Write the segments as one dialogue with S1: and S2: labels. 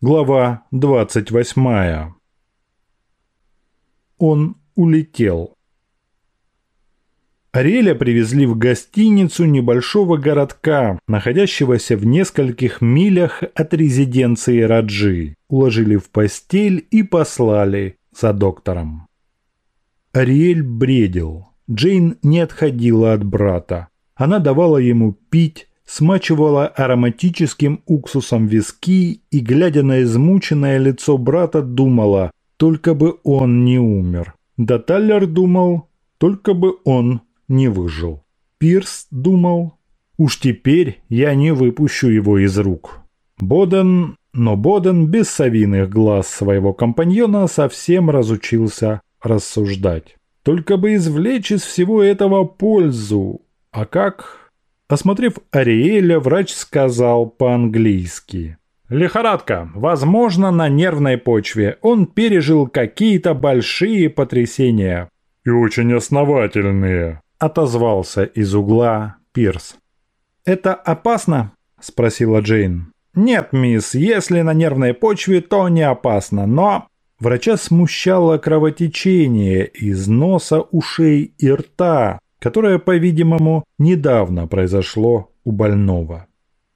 S1: Глава 28. Он улетел. Ариэля привезли в гостиницу небольшого городка, находящегося в нескольких милях от резиденции Раджи. Уложили в постель и послали за доктором. Ариэль бредил. Джейн не отходила от брата. Она давала ему пить, смачивала ароматическим уксусом виски и, глядя на измученное лицо брата, думала, только бы он не умер. Да Таллер думал, только бы он не выжил. Пирс думал, уж теперь я не выпущу его из рук. Боден, но Боден без совиных глаз своего компаньона совсем разучился рассуждать. Только бы извлечь из всего этого пользу. А как? Осмотрев Ариэля, врач сказал по-английски. «Лихорадка. Возможно, на нервной почве. Он пережил какие-то большие потрясения».
S2: «И очень основательные», –
S1: отозвался из угла Пирс. «Это опасно?» – спросила Джейн. «Нет, мисс, если на нервной почве, то не опасно, но...» Врача смущало кровотечение из носа, ушей и рта, которое, по-видимому, недавно произошло у больного.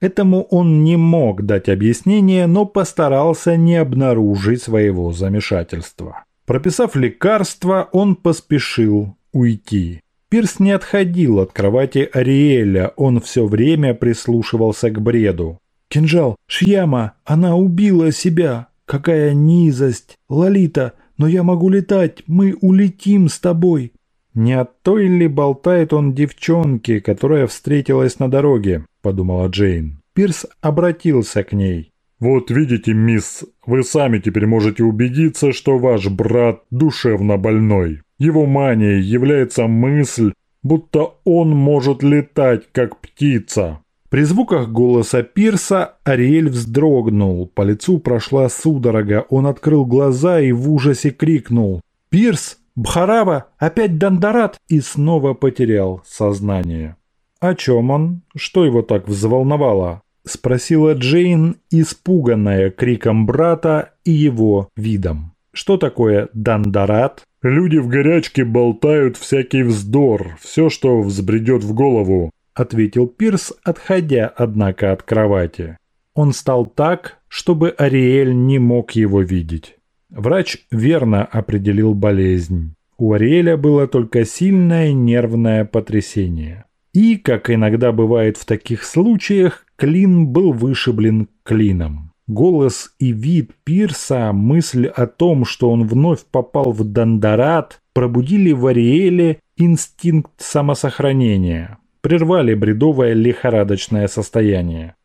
S1: Этому он не мог дать объяснение, но постарался не обнаружить своего замешательства. Прописав лекарство, он поспешил уйти. Пирс не отходил от кровати Ариэля, он все время прислушивался к бреду. «Кинжал! Шьяма! Она убила себя! Какая низость! Лолита! Но я могу летать! Мы улетим с тобой! «Не от той ли болтает он девчонки, которая встретилась на дороге?» – подумала Джейн. Пирс обратился к ней.
S2: «Вот видите, мисс, вы сами теперь можете убедиться, что ваш брат душевно больной. Его манией является мысль, будто он может летать, как птица».
S1: При звуках голоса Пирса Ариэль вздрогнул, по лицу прошла судорога, он открыл глаза и в ужасе крикнул «Пирс!» Бхарава, опять Дандарат!» и снова потерял сознание. «О чем он? Что его так взволновало?» – спросила Джейн, испуганная криком брата и его видом. «Что такое Дандарат?»
S2: «Люди в горячке болтают всякий вздор, все, что взбредет в голову», –
S1: ответил Пирс, отходя, однако, от кровати. Он стал так, чтобы Ариэль не мог его видеть. Врач верно определил болезнь. У Ариэля было только сильное нервное потрясение. И, как иногда бывает в таких случаях, клин был вышиблен клином. Голос и вид Пирса, мысль о том, что он вновь попал в Дандарат, пробудили в Ариэле инстинкт самосохранения, прервали бредовое лихорадочное состояние.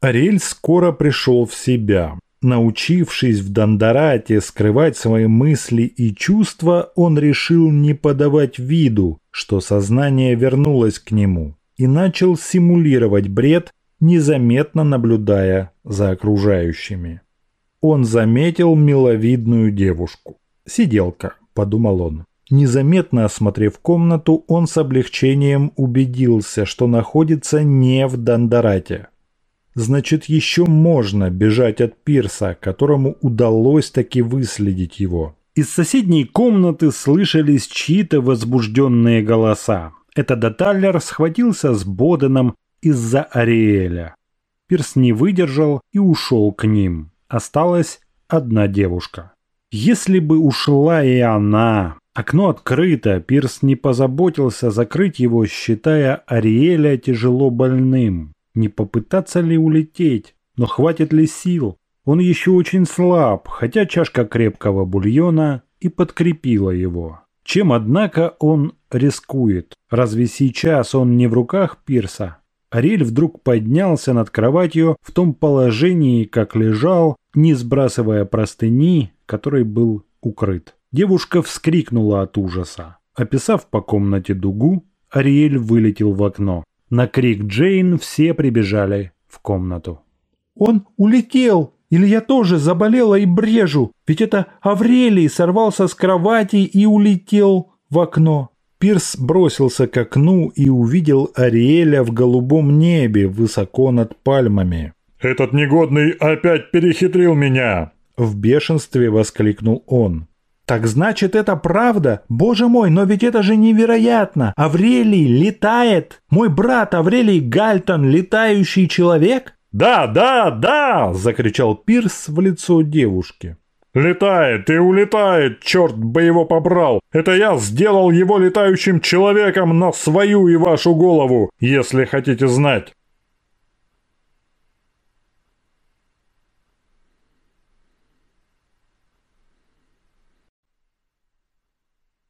S1: Ариэль скоро пришел в себя. Научившись в Дандарате скрывать свои мысли и чувства, он решил не подавать виду, что сознание вернулось к нему, и начал симулировать бред, незаметно наблюдая за окружающими. Он заметил миловидную девушку. «Сиделка», – подумал он. Незаметно осмотрев комнату, он с облегчением убедился, что находится не в Дандарате. Значит, еще можно бежать от пирса, которому удалось таки выследить его. Из соседней комнаты слышались чьи-то возбужденные голоса. Это Даталлер схватился с Боденом из-за Ариэля. Пирс не выдержал и ушел к ним. Осталась одна девушка. Если бы ушла и она... Окно открыто, Пирс не позаботился закрыть его, считая Ариэля тяжело больным. Не попытаться ли улететь? Но хватит ли сил? Он еще очень слаб, хотя чашка крепкого бульона и подкрепила его. Чем, однако, он рискует? Разве сейчас он не в руках Пирса? Ариэль вдруг поднялся над кроватью в том положении, как лежал, не сбрасывая простыни, которой был укрыт. Девушка вскрикнула от ужаса. Описав по комнате дугу, Ариэль вылетел в окно. На крик Джейн все прибежали в комнату. «Он улетел! Или я тоже заболела и брежу? Ведь это Аврелий сорвался с кровати и улетел в окно!» Пирс бросился к окну и увидел Ариэля в голубом небе высоко над пальмами.
S2: Этот негодный опять перехитрил меня!»
S1: В бешенстве воскликнул он. «Так значит, это правда? Боже мой, но ведь это же невероятно! Аврелий летает! Мой брат Аврелий Гальтон – летающий человек?»
S2: «Да, да, да!» – закричал Пирс в лицо девушки. «Летает и улетает, черт бы его побрал! Это я сделал его летающим человеком на свою и вашу голову, если хотите знать.